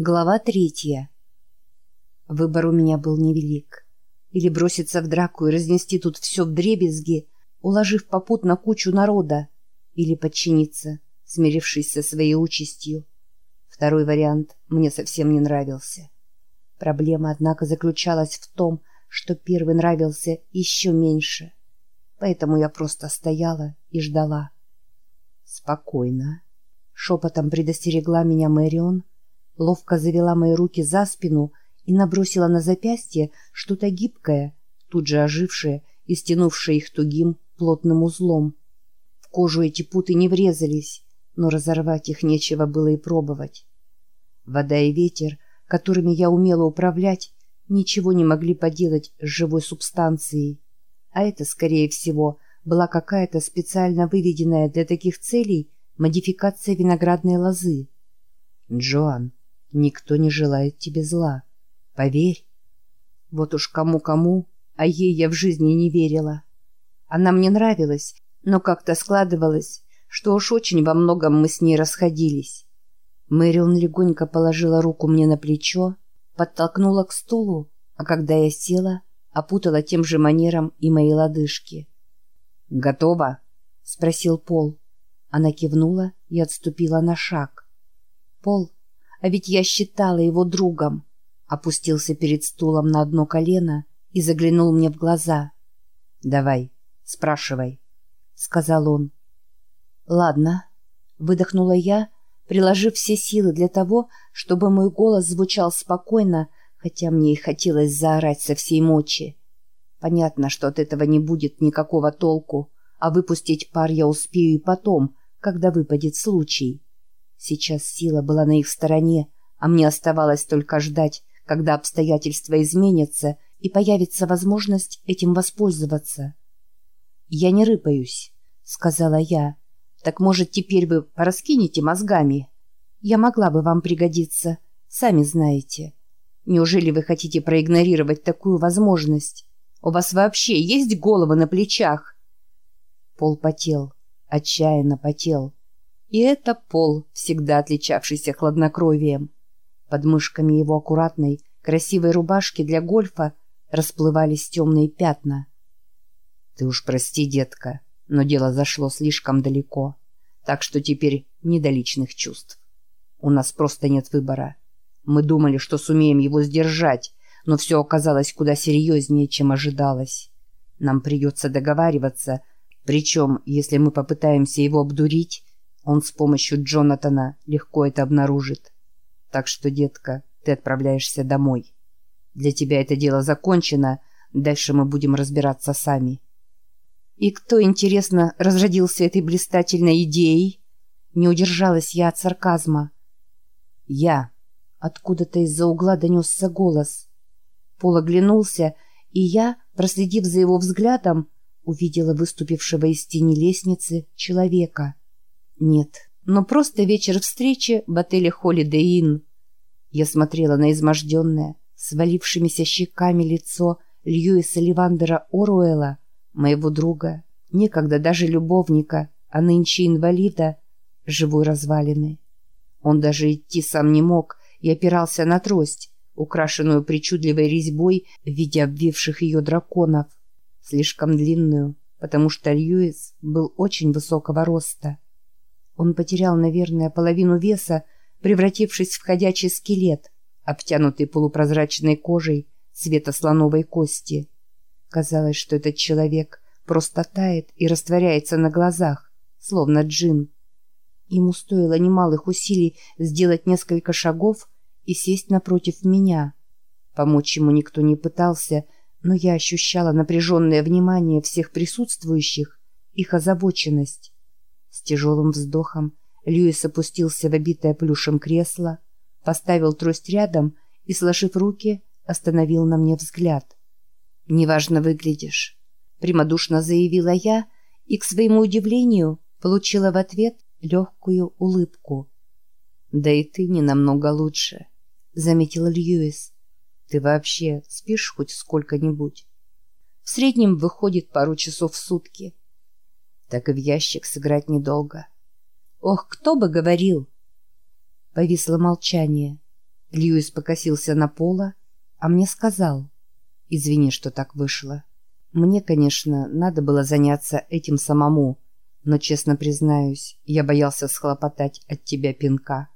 Глава третья. Выбор у меня был невелик. Или броситься в драку и разнести тут все в дребезги, уложив попутно кучу народа, или подчиниться, смирившись со своей участью. Второй вариант мне совсем не нравился. Проблема, однако, заключалась в том, что первый нравился еще меньше. Поэтому я просто стояла и ждала. «Спокойно», — шепотом предостерегла меня Мэрион, — ловко завела мои руки за спину и набросила на запястье что-то гибкое, тут же ожившее и стянувшее их тугим, плотным узлом. В кожу эти путы не врезались, но разорвать их нечего было и пробовать. Вода и ветер, которыми я умела управлять, ничего не могли поделать с живой субстанцией. А это, скорее всего, была какая-то специально выведенная для таких целей модификация виноградной лозы. «Джоан, Никто не желает тебе зла. Поверь. Вот уж кому-кому, а ей я в жизни не верила. Она мне нравилась, но как-то складывалось, что уж очень во многом мы с ней расходились. Мэрион легонько положила руку мне на плечо, подтолкнула к стулу, а когда я села, опутала тем же манером и мои лодыжки. «Готово?» — спросил Пол. Она кивнула и отступила на шаг. Пол а ведь я считала его другом. Опустился перед стулом на одно колено и заглянул мне в глаза. «Давай, спрашивай», — сказал он. «Ладно», — выдохнула я, приложив все силы для того, чтобы мой голос звучал спокойно, хотя мне и хотелось заорать со всей мочи. Понятно, что от этого не будет никакого толку, а выпустить пар я успею и потом, когда выпадет случай. Сейчас сила была на их стороне, а мне оставалось только ждать, когда обстоятельства изменятся и появится возможность этим воспользоваться. «Я не рыпаюсь», — сказала я. «Так, может, теперь вы пораскинете мозгами? Я могла бы вам пригодиться, сами знаете. Неужели вы хотите проигнорировать такую возможность? У вас вообще есть головы на плечах?» Пол потел, отчаянно потел. И это пол, всегда отличавшийся хладнокровием. Под мышками его аккуратной, красивой рубашки для гольфа расплывались темные пятна. «Ты уж прости, детка, но дело зашло слишком далеко, так что теперь не до личных чувств. У нас просто нет выбора. Мы думали, что сумеем его сдержать, но все оказалось куда серьезнее, чем ожидалось. Нам придется договариваться, причем, если мы попытаемся его обдурить, он с помощью Джонатана легко это обнаружит. Так что, детка, ты отправляешься домой. Для тебя это дело закончено, дальше мы будем разбираться сами. И кто, интересно, разродился этой блистательной идеей? Не удержалась я от сарказма. Я. Откуда-то из-за угла донесся голос. Пол оглянулся, и я, проследив за его взглядом, увидела выступившего из тени лестницы человека — нет, но просто вечер встречи в отеле Holiday Inn. Я смотрела на изможденное, свалившимися щеками лицо Льюиса Ливандера Оруэлла, моего друга, некогда даже любовника, а нынче инвалида, живой развалины. Он даже идти сам не мог и опирался на трость, украшенную причудливой резьбой в виде обвивших ее драконов, слишком длинную, потому что Льюис был очень высокого роста. Он потерял, наверное, половину веса, превратившись в ходячий скелет, обтянутый полупрозрачной кожей цвета слоновой кости. Казалось, что этот человек просто тает и растворяется на глазах, словно джин. Ему стоило немалых усилий сделать несколько шагов и сесть напротив меня. Помочь ему никто не пытался, но я ощущала напряженное внимание всех присутствующих, их озабоченность. С тяжелым вздохом Льюис опустился в обитое плюшем кресло, поставил трость рядом и, сложив руки, остановил на мне взгляд. «Неважно выглядишь», — прямодушно заявила я и, к своему удивлению, получила в ответ легкую улыбку. «Да и ты не намного лучше», — заметил Льюис. «Ты вообще спишь хоть сколько-нибудь?» «В среднем выходит пару часов в сутки», так и в ящик сыграть недолго. Ох, кто бы говорил! Повисло молчание. Льюис покосился на пола, а мне сказал. Извини, что так вышло. Мне, конечно, надо было заняться этим самому, но, честно признаюсь, я боялся схлопотать от тебя пинка.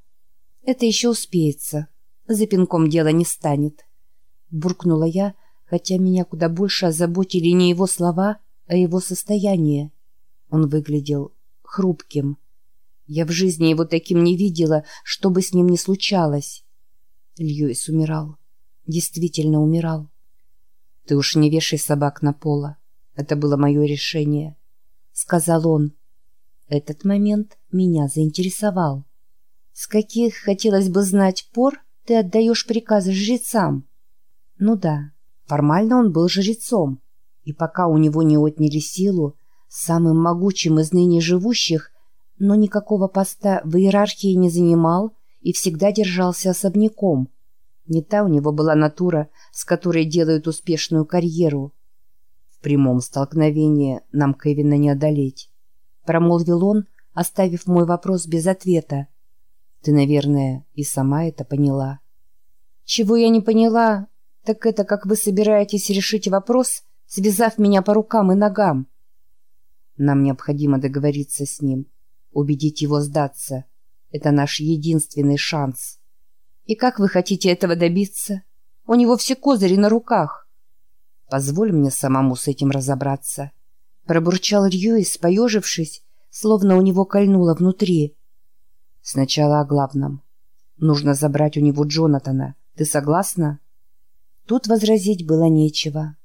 Это еще успеется. За пинком дело не станет. Буркнула я, хотя меня куда больше озаботили не его слова, а его состояние. Он выглядел хрупким. Я в жизни его таким не видела, что бы с ним ни случалось. Льюис умирал. Действительно умирал. «Ты уж не вешай собак на пола. Это было мое решение», — сказал он. Этот момент меня заинтересовал. «С каких, хотелось бы знать, пор ты отдаешь приказы жрецам?» «Ну да, формально он был жрецом, и пока у него не отняли силу, самым могучим из ныне живущих, но никакого поста в иерархии не занимал и всегда держался особняком. Не та у него была натура, с которой делают успешную карьеру. В прямом столкновении нам Кевина не одолеть. Промолвил он, оставив мой вопрос без ответа. Ты, наверное, и сама это поняла. Чего я не поняла, так это как вы собираетесь решить вопрос, связав меня по рукам и ногам. Нам необходимо договориться с ним, убедить его сдаться. Это наш единственный шанс. И как вы хотите этого добиться? У него все козыри на руках. Позволь мне самому с этим разобраться. Пробурчал Рьюис, поежившись, словно у него кольнуло внутри. Сначала о главном. Нужно забрать у него Джонатана. Ты согласна? Тут возразить было нечего.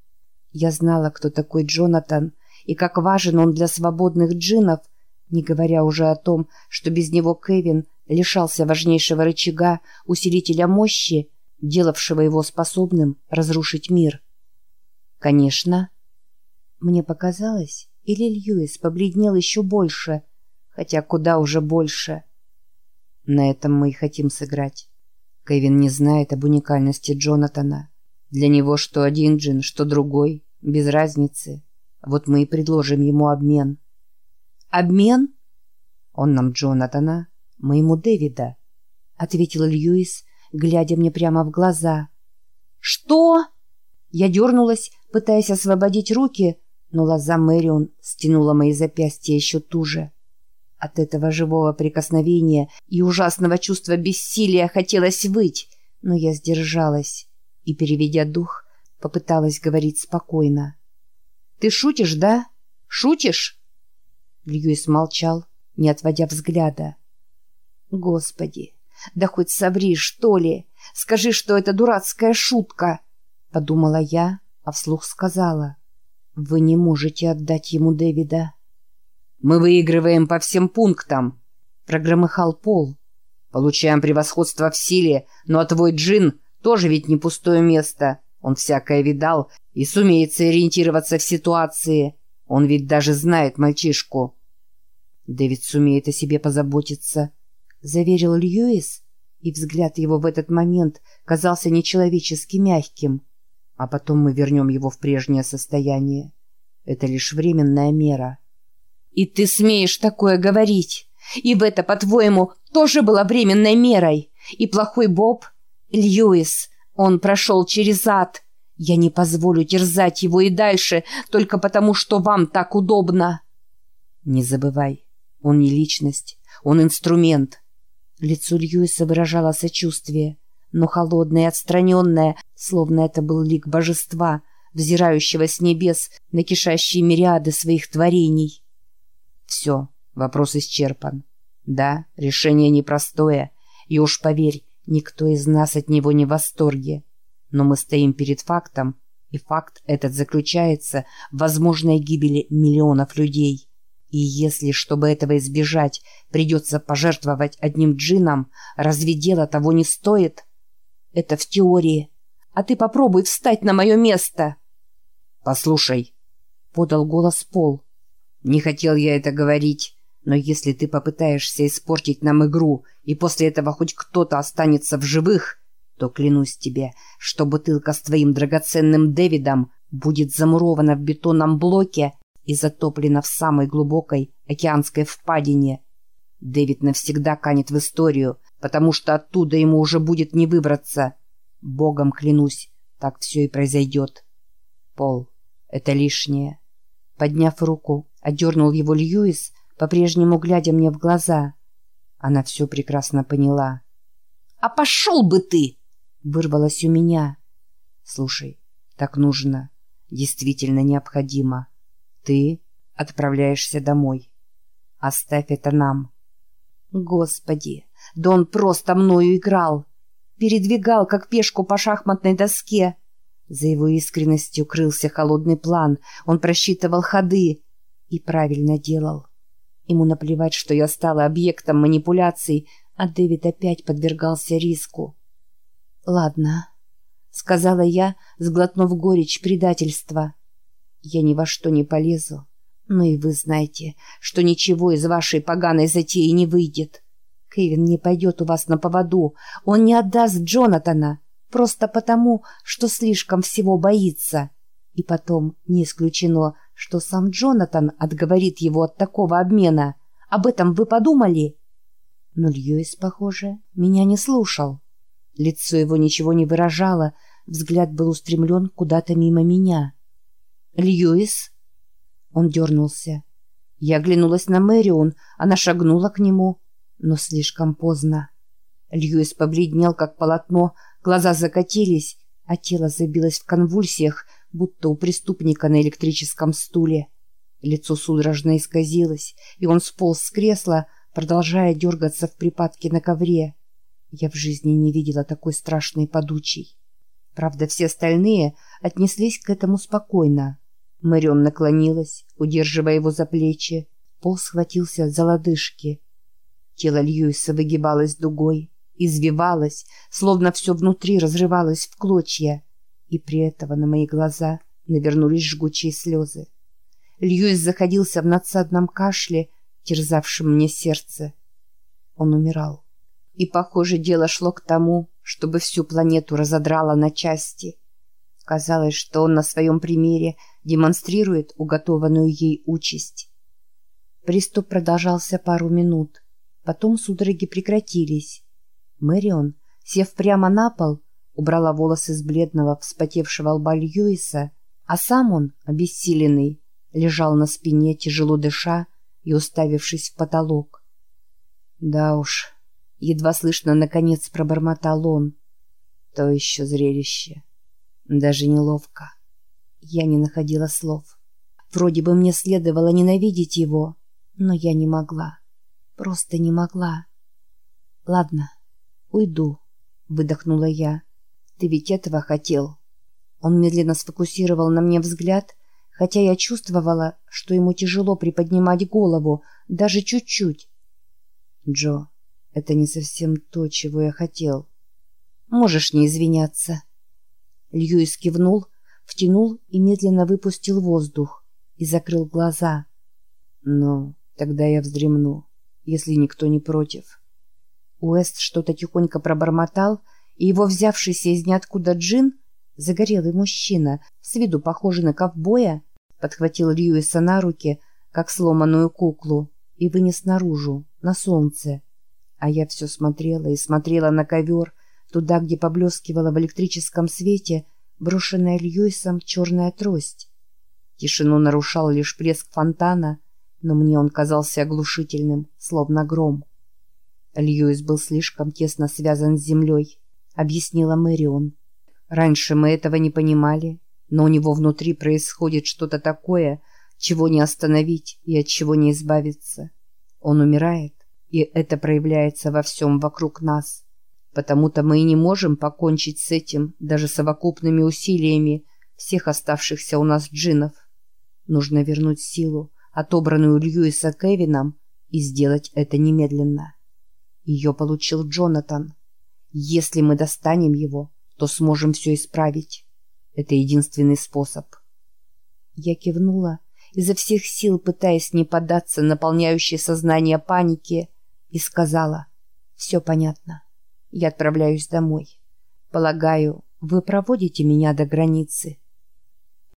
Я знала, кто такой Джонатан и как важен он для свободных джинов, не говоря уже о том, что без него Кевин лишался важнейшего рычага, усилителя мощи, делавшего его способным разрушить мир. Конечно. Мне показалось, или Льюис побледнел еще больше, хотя куда уже больше. На этом мы и хотим сыграть. Кевин не знает об уникальности Джонатана. Для него что один джин, что другой, без разницы. Вот мы и предложим ему обмен. Обмен? Он нам Джонатана, мы ему Дэвида, ответил Льюис, глядя мне прямо в глаза. Что? Я дернулась, пытаясь освободить руки, но лоза Мэрион стянула мои запястья еще туже. От этого живого прикосновения и ужасного чувства бессилия хотелось выть, но я сдержалась и, переведя дух, попыталась говорить спокойно. «Ты шутишь, да? Шутишь?» Льюис молчал, не отводя взгляда. «Господи, да хоть соври, что ли! Скажи, что это дурацкая шутка!» Подумала я, а вслух сказала. «Вы не можете отдать ему Дэвида». «Мы выигрываем по всем пунктам», — прогромыхал Пол. «Получаем превосходство в силе, но твой джин тоже ведь не пустое место. Он всякое видал и сумеет сориентироваться в ситуации. Он ведь даже знает мальчишку. Дэвид сумеет о себе позаботиться, заверил Льюис, и взгляд его в этот момент казался нечеловечески мягким. А потом мы вернем его в прежнее состояние. Это лишь временная мера. И ты смеешь такое говорить? И в это, по-твоему, тоже была временной мерой? И плохой Боб? Льюис, он прошел через ад. Я не позволю терзать его и дальше, только потому, что вам так удобно. Не забывай, он не личность, он инструмент. Лицо Льюиса выражало сочувствие, но холодное и отстраненное, словно это был лик божества, взирающего с небес на кишащие мириады своих творений. Все, вопрос исчерпан. Да, решение непростое, и уж поверь, никто из нас от него не в восторге. Но мы стоим перед фактом, и факт этот заключается в возможной гибели миллионов людей. И если, чтобы этого избежать, придется пожертвовать одним джином, разве дело того не стоит? Это в теории. А ты попробуй встать на мое место. Послушай, — подал голос Пол. Не хотел я это говорить, но если ты попытаешься испортить нам игру, и после этого хоть кто-то останется в живых, то клянусь тебе, что бутылка с твоим драгоценным Дэвидом будет замурована в бетонном блоке и затоплена в самой глубокой океанской впадине. Дэвид навсегда канет в историю, потому что оттуда ему уже будет не выбраться. Богом клянусь, так все и произойдет. Пол, это лишнее. Подняв руку, отдернул его Льюис, по-прежнему глядя мне в глаза. Она все прекрасно поняла. «А пошел бы ты!» — вырвалось у меня. «Слушай, так нужно. Действительно необходимо. Ты отправляешься домой. Оставь это нам». Господи, да он просто мною играл. Передвигал, как пешку по шахматной доске. За его искренностью крылся холодный план. Он просчитывал ходы. И правильно делал. Ему наплевать, что я стала объектом манипуляций, а Дэвид опять подвергался риску. «Ладно», — сказала я, сглотнув горечь предательства. «Я ни во что не полезу. Но и вы знаете, что ничего из вашей поганой затеи не выйдет. Кевин не пойдет у вас на поводу. Он не отдаст Джонатана, просто потому, что слишком всего боится. И потом не исключено, что сам Джонатан отговорит его от такого обмена. Об этом вы подумали? Но Льюис, похоже, меня не слушал. Лицо его ничего не выражало, взгляд был устремлен куда-то мимо меня. «Льюис?» Он дернулся. Я оглянулась на Мэрион, она шагнула к нему, но слишком поздно. Льюис побледнел, как полотно, глаза закатились, а тело забилось в конвульсиях, будто у преступника на электрическом стуле. Лицо судорожно исказилось, и он сполз с кресла, продолжая дергаться в припадке на ковре. Я в жизни не видела такой страшной подучей. Правда, все остальные отнеслись к этому спокойно. Мэрион наклонилась, удерживая его за плечи. Пол схватился за лодыжки. Тело Льюиса выгибалось дугой, извивалось, словно все внутри разрывалось в клочья. И при этом на мои глаза навернулись жгучие слезы. Льюис заходился в надсадном кашле, терзавшем мне сердце. Он умирал. И, похоже, дело шло к тому, чтобы всю планету разодрало на части. Казалось, что он на своем примере демонстрирует уготованную ей участь. Приступ продолжался пару минут. Потом судороги прекратились. Мэрион, сев прямо на пол, убрала волосы с бледного, вспотевшего лба Льюиса, а сам он, обессиленный, лежал на спине, тяжело дыша и уставившись в потолок. Да уж, едва слышно, наконец пробормотал он. То еще зрелище. Даже неловко. Я не находила слов. Вроде бы мне следовало ненавидеть его, но я не могла. Просто не могла. Ладно, уйду, выдохнула я. Ты ведь этого хотел. Он медленно сфокусировал на мне взгляд, хотя я чувствовала, что ему тяжело приподнимать голову, даже чуть-чуть. Джо, это не совсем то, чего я хотел. Можешь не извиняться. Льюис кивнул, втянул и медленно выпустил воздух и закрыл глаза. Но тогда я вздремну если никто не против. Уэст что-то тихонько пробормотал, и его взявшийся из ниоткуда джин, загорелый мужчина, с виду похожий на ковбоя, подхватил Льюиса на руки, как сломанную куклу, и вынес наружу, на солнце. А я все смотрела и смотрела на ковер, туда, где поблескивала в электрическом свете брошенная Льюисом черная трость. Тишину нарушал лишь плеск фонтана — но мне он казался оглушительным, словно гром. Льюис был слишком тесно связан с землей, объяснила Мэрион. Раньше мы этого не понимали, но у него внутри происходит что-то такое, чего не остановить и от чего не избавиться. Он умирает, и это проявляется во всем вокруг нас. Потому-то мы и не можем покончить с этим даже совокупными усилиями всех оставшихся у нас джинов. Нужно вернуть силу, отобранную Льюиса Кевином, и сделать это немедленно. Ее получил Джонатан. Если мы достанем его, то сможем все исправить. Это единственный способ. Я кивнула, изо всех сил пытаясь не поддаться наполняющей сознание панике, и сказала, «Все понятно. Я отправляюсь домой. Полагаю, вы проводите меня до границы».